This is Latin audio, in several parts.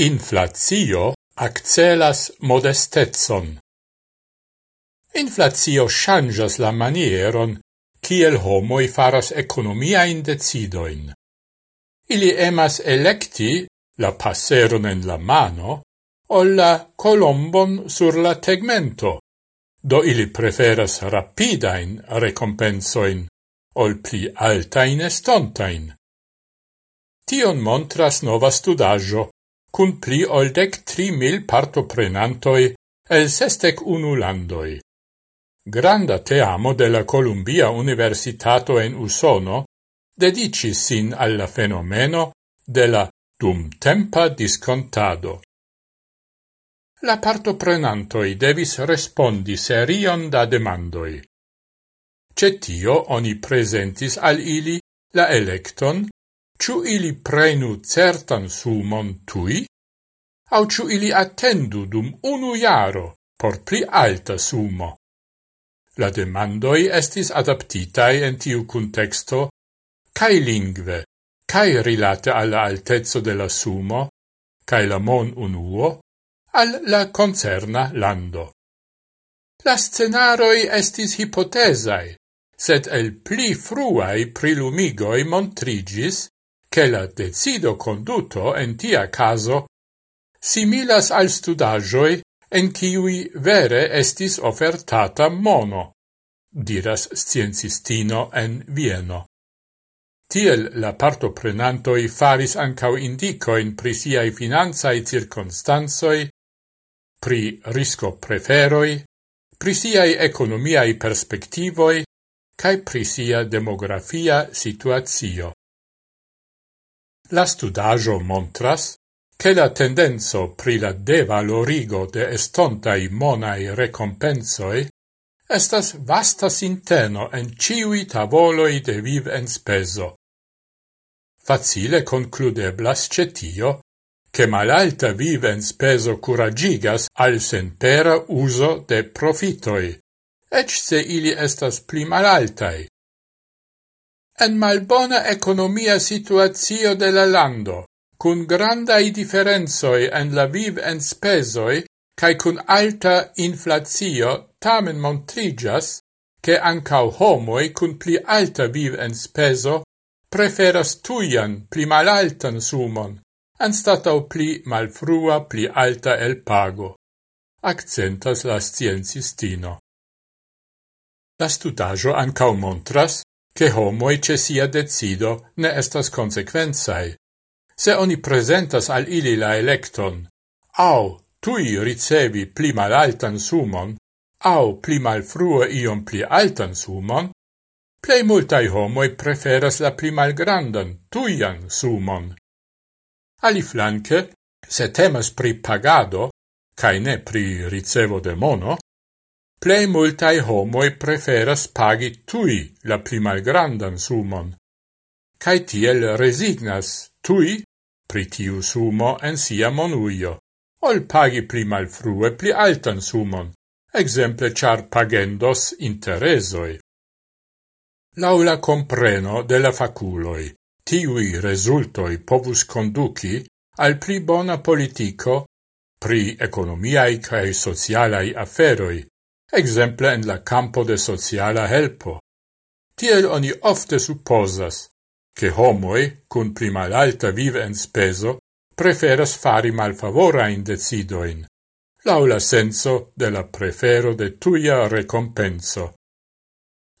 Inflatio accelas modestetson. Inflatio changas la manieron kiel homoi faras economia in decidoin. Ili emas electi la passeron en la mano o la colombon sur la tegmento, do ili preferas rapidain recompensoin ol pli altain estontain. Tion montras nova studaggio cun pli ol dec tri mil partoprenantoi el sestec unu landoi. Granda teamo de la Columbia Universitato en Usono dedicis sin alla fenomeno de la dum tempa discontado. La partoprenantoi devis respondi serion da demandoi. Cetio oni presentis al ili la electon, ciu ili prenu certan sumon tui, au ciu ili attendu dum unu jaro por pli alta sumo. La demandoi estis adaptitai en tiu contexto cae lingve, cae rilate alla altezzo de la sumo, cae la mon unuo, al la concerna lando. La scenaroi estis hipotesai, sed el pli fruai prilumigoi montrigis che la decido conduto en tia caso similas al studagioi en kiui vere estis offertata mono, diras sciencistino en Vieno. Tiel la partoprenantoi faris ancau indicoin pri siai finanzai circonstanzoi, pri risco preferoi, pri siai economiai perspectivoi, cae pri sia demografia situatio. La studajo montras che la tendenzo pri la devalorigo de estontai monai recompensoi estas vasta sinteno en ciui tavoloi de viv en speso. Facile concludeblas cetio che malalta viv en speso curagigas al senpera uso de profitoi, ec se ili estas pli malaltai. En malbona economia situazio de la lando, cun grandai differenzoi en la viv en spesoi, cae cun alta inflatio tamen montrigas, che ancau homoi cun pli alta viv en speso preferas tuian pli malaltan sumon, anstatau pli malfrua pli alta el pago. Accentas la sciencistino. La studajo ancau montras che homoi ce sia decido ne estas consequenzai, se oni presentas al ili la electon, au tui ricevi pli malaltan sumon, au pli malfrue iom pli altan sumon, plei multai homoi preferas la pli malgrandan, tuian sumon. Ali flanque, se temas pri pagado, cae ne pri ricevo de mono, plei multai homoi preferas pagi tui la pli malgrandan sumon, cae tiel resignas tui pri tiu sumo en sia monuio, ol pagi pli malfrue pli altan sumon, exemple char pagendos interesoi. Laula compreno de la faculoi, tiui resultoi povus conduci al pli bona politico pri economiae cae socialae aferoi, exemple en la campo de sociala helpo. Tiel oni ofte supposas, che homoi, cun pli malalta vive en speso, preferas fari malfavora in decidoin, laula senso de la prefero de tuia recompenso.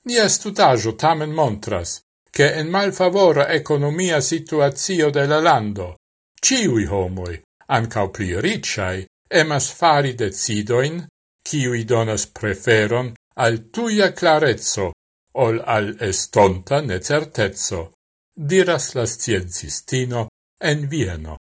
Nia studaggio tamen montras, che en malfavora economia situazio de la lando, ciui homoi, ancau pli ricciai, emas fari decidoin, ciui donas preferon al tuia clarezzo, ol al estonta necertezzo diras la sciencistino en Vieno.